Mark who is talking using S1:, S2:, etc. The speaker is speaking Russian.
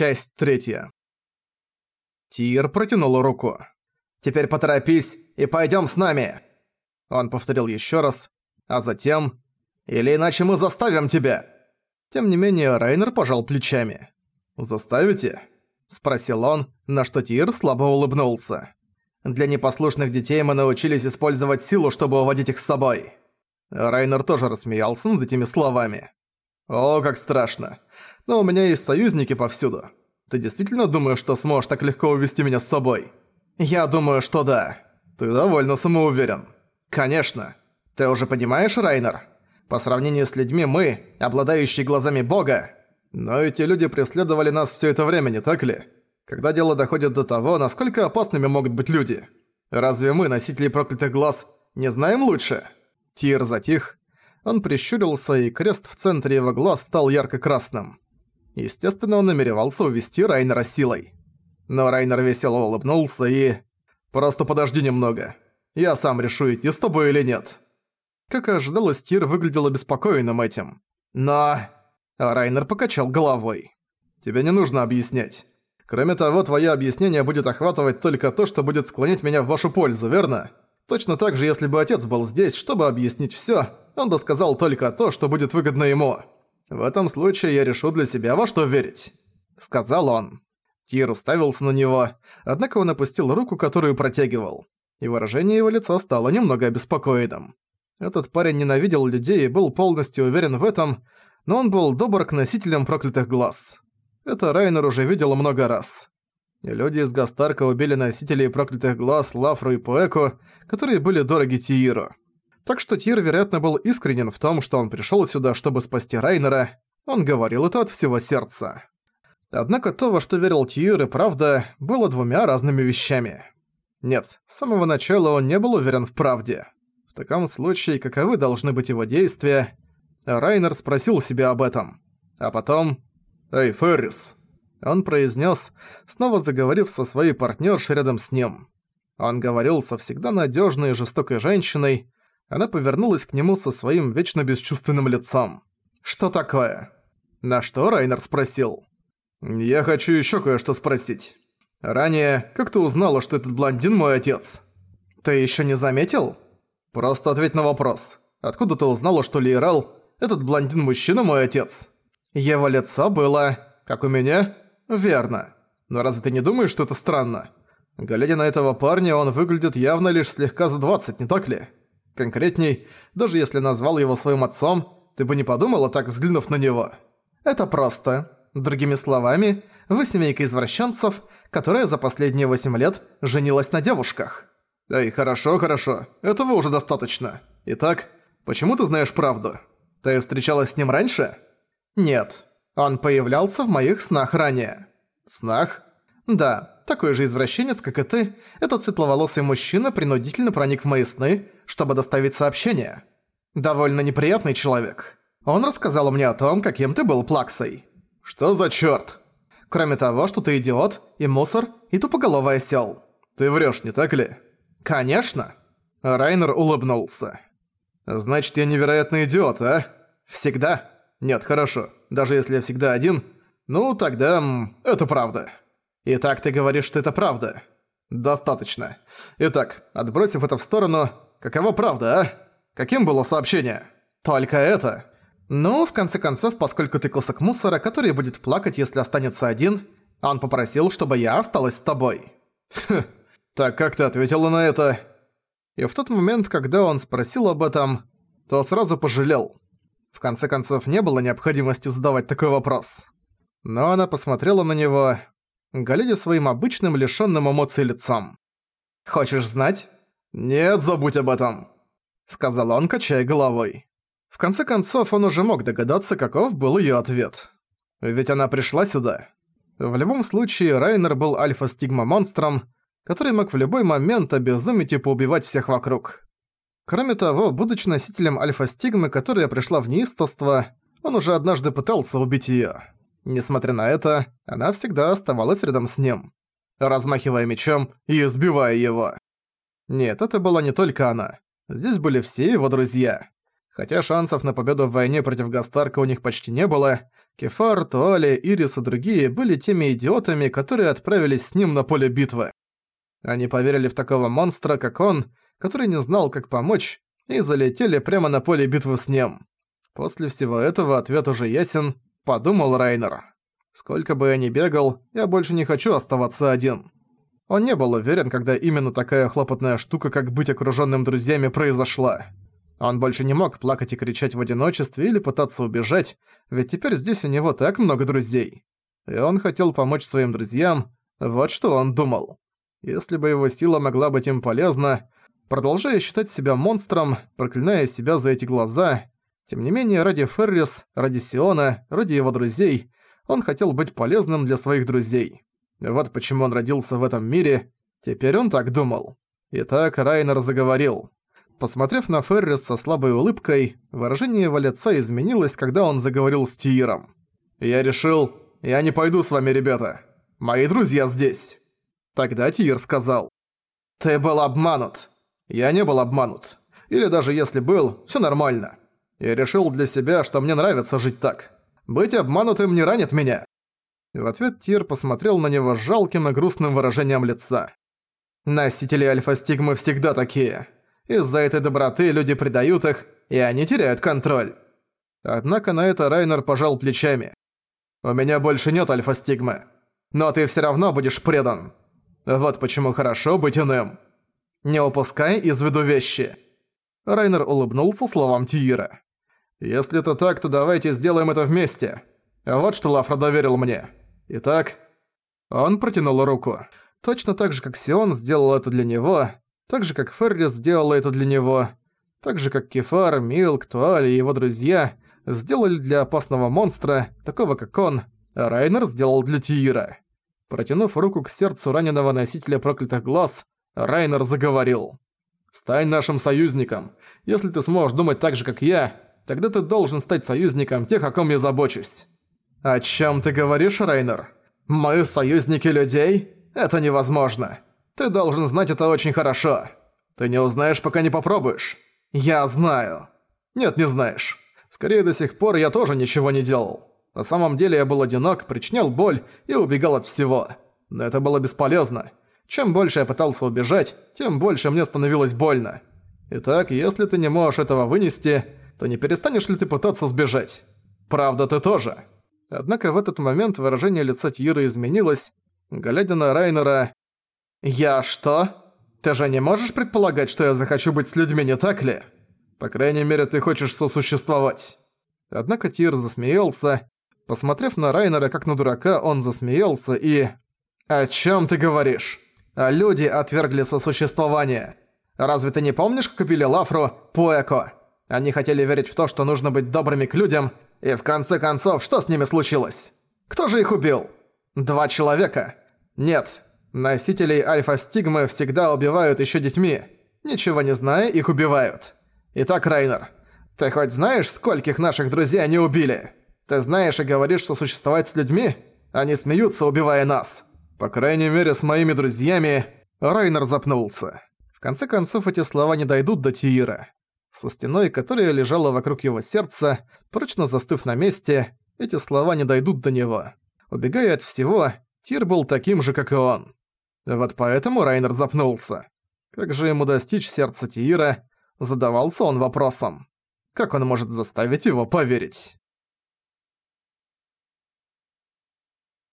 S1: Часть третья. Тир протянул руку. «Теперь поторопись и пойдём с нами!» Он повторил ещё раз, а затем... «Или иначе мы заставим тебя!» Тем не менее, Райнер пожал плечами. «Заставите?» – спросил он, на что Тир слабо улыбнулся. «Для непослушных детей мы научились использовать силу, чтобы уводить их с собой». Райнер тоже рассмеялся над этими словами. «О, как страшно. Но у меня есть союзники повсюду. Ты действительно думаешь, что сможешь так легко увести меня с собой?» «Я думаю, что да. Ты довольно самоуверен». «Конечно. Ты уже понимаешь, Райнер? По сравнению с людьми мы, обладающие глазами Бога, но эти люди преследовали нас все это время, не так ли? Когда дело доходит до того, насколько опасными могут быть люди. Разве мы, носители проклятых глаз, не знаем лучше?» Тир затих. Он прищурился, и крест в центре его глаз стал ярко-красным. Естественно, он намеревался увести Райнера силой. Но Райнер весело улыбнулся и... «Просто подожди немного. Я сам решу, идти с тобой или нет». Как и ожидалось, Тир выглядел обеспокоенным этим. Но... Райнер покачал головой. «Тебе не нужно объяснять. Кроме того, твое объяснение будет охватывать только то, что будет склонять меня в вашу пользу, верно? Точно так же, если бы отец был здесь, чтобы объяснить всё, он бы сказал только то, что будет выгодно ему. В этом случае я решу для себя во что верить», — сказал он. Тир уставился на него, однако он опустил руку, которую протягивал, и выражение его лица стало немного обеспокоенным. Этот парень ненавидел людей и был полностью уверен в этом, но он был добр к носителям проклятых глаз. Это Райнер уже видел много раз. И люди из Гастарка убили носителей проклятых глаз Лафру и Пуэку, которые были дороги Тииру. Так что Тир, вероятно, был искренен в том, что он пришёл сюда, чтобы спасти Райнера. Он говорил это от всего сердца. Однако то, во что верил Тир и правда, было двумя разными вещами. Нет, с самого начала он не был уверен в правде. В таком случае, каковы должны быть его действия? Райнер спросил себя об этом. А потом... «Эй, Феррис!» Он произнес, снова заговорив со своей партнершей рядом с ним. Он говорил со всегда надежной и жестокой женщиной, она повернулась к нему со своим вечно бесчувственным лицом. «Что такое?» На что Райнер спросил. «Я хочу ещё кое-что спросить. Ранее, как ты узнала, что этот блондин мой отец?» «Ты ещё не заметил?» «Просто ответь на вопрос. Откуда ты узнала, что Лейрал, этот блондин-мужчина мой отец?» «Его лицо было... как у меня?» «Верно. Но разве ты не думаешь, что это странно? Глядя на этого парня, он выглядит явно лишь слегка за 20, не так ли?» Конкретней, даже если назвал его своим отцом, ты бы не подумала так, взглянув на него. Это просто. Другими словами, вы семейка извращенцев, которая за последние 8 лет женилась на девушках. Эй, хорошо, хорошо. Этого уже достаточно. Итак, почему ты знаешь правду? Ты встречалась с ним раньше? Нет. Он появлялся в моих снах ранее. Снах? Да такой же извращенец, как и ты, этот светловолосый мужчина принудительно проник в мои сны, чтобы доставить сообщение. Довольно неприятный человек. Он рассказал мне о том, каким ты был плаксой. Что за чёрт? Кроме того, что ты идиот, и мусор, и тупоголовый осёл. Ты врёшь, не так ли? Конечно. Райнер улыбнулся. Значит, я невероятный идиот, а? Всегда? Нет, хорошо. Даже если я всегда один, ну тогда это правда. Итак, ты говоришь, что это правда? Достаточно. Итак, отбросив это в сторону, какова правда, а? Каким было сообщение? Только это. Ну, в конце концов, поскольку ты кусок мусора, который будет плакать, если останется один, он попросил, чтобы я осталась с тобой. Хм, так как ты ответила на это? И в тот момент, когда он спросил об этом, то сразу пожалел. В конце концов, не было необходимости задавать такой вопрос. Но она посмотрела на него, глядя своим обычным лишённым эмоций лицом. «Хочешь знать?» «Нет, забудь об этом», — сказал он, качая головой. В конце концов, он уже мог догадаться, каков был её ответ. Ведь она пришла сюда. В любом случае, Райнер был альфа-стигма-монстром, который мог в любой момент обезумить и поубивать всех вокруг. Кроме того, будучи носителем альфа-стигмы, которая пришла в неистовство, он уже однажды пытался убить её. Несмотря на это, она всегда оставалась рядом с ним, размахивая мечом и избивая его. Нет, это была не только она. Здесь были все его друзья. Хотя шансов на победу в войне против Гастарка у них почти не было, Кефар, Туали, Ирис и другие были теми идиотами, которые отправились с ним на поле битвы. Они поверили в такого монстра, как он, который не знал, как помочь, и залетели прямо на поле битвы с ним. После всего этого ответ уже ясен, подумал Райнер. Сколько бы я ни бегал, я больше не хочу оставаться один. Он не был уверен, когда именно такая хлопотная штука, как быть окружённым друзьями, произошла. Он больше не мог плакать и кричать в одиночестве или пытаться убежать, ведь теперь здесь у него так много друзей. И он хотел помочь своим друзьям, вот что он думал. Если бы его сила могла быть им полезна, продолжая считать себя монстром, проклиная себя за эти глаза, тем не менее ради Феррис, ради Сиона, ради его друзей, он хотел быть полезным для своих друзей. Вот почему он родился в этом мире, теперь он так думал. Итак, Райнер заговорил. Посмотрев на Феррис со слабой улыбкой, выражение его лица изменилось, когда он заговорил с Тииром. «Я решил, я не пойду с вами, ребята. Мои друзья здесь». Тогда Тиир сказал. «Ты был обманут». «Я не был обманут. Или даже если был, всё нормально. Я решил для себя, что мне нравится жить так. Быть обманутым не ранит меня». В ответ Тир посмотрел на него с жалким и грустным выражением лица. «Носители альфа-стигмы всегда такие. Из-за этой доброты люди предают их, и они теряют контроль». Однако на это Райнер пожал плечами. «У меня больше нет альфа-стигмы. Но ты всё равно будешь предан. Вот почему хорошо быть иным. Не упускай из виду вещи». Райнер улыбнулся словам Тиира. «Если это так, то давайте сделаем это вместе. Вот что Лафра доверил мне. Итак...» Он протянул руку. Точно так же, как Сион сделал это для него, так же, как Феррис сделала это для него, так же, как Кефар, Милк, Туаль и его друзья сделали для опасного монстра, такого как он, Райнер сделал для Тиира. Протянув руку к сердцу раненого носителя проклятых глаз, Райнер заговорил. «Стань нашим союзником. Если ты сможешь думать так же, как я, тогда ты должен стать союзником тех, о ком я забочусь». «О чем ты говоришь, Райнер? Мы союзники людей? Это невозможно. Ты должен знать это очень хорошо. Ты не узнаешь, пока не попробуешь. Я знаю. Нет, не знаешь. Скорее, до сих пор я тоже ничего не делал. На самом деле я был одинок, причинял боль и убегал от всего. Но это было бесполезно. Чем больше я пытался убежать, тем больше мне становилось больно. Итак, если ты не можешь этого вынести, то не перестанешь ли ты пытаться сбежать? Правда, ты тоже. Однако в этот момент выражение лица Тьюра изменилось. Глядя на Райнера, «Я что? Ты же не можешь предполагать, что я захочу быть с людьми, не так ли? По крайней мере, ты хочешь сосуществовать». Однако Тир засмеялся. Посмотрев на Райнера как на дурака, он засмеялся и... «О чем ты говоришь? А люди отвергли сосуществование. Разве ты не помнишь, как убили Лафру Пуэко? Они хотели верить в то, что нужно быть добрыми к людям, и в конце концов, что с ними случилось? Кто же их убил? Два человека? Нет, Носителей альфа-стигмы всегда убивают еще детьми. Ничего не зная, их убивают. Итак, Райнер, ты хоть знаешь, скольких наших друзей они убили? Ты знаешь и говоришь, что существовать с людьми? Они смеются, убивая нас. По крайней мере, с моими друзьями... Райнер запнулся. В конце концов, эти слова не дойдут до Тиира. Со стеной, которая лежала вокруг его сердца, прочно застыв на месте, эти слова не дойдут до него. Убегая от всего, Тир был таким же, как и он. Вот поэтому Райнер запнулся. Как же ему достичь сердца Тиира, задавался он вопросом. Как он может заставить его поверить?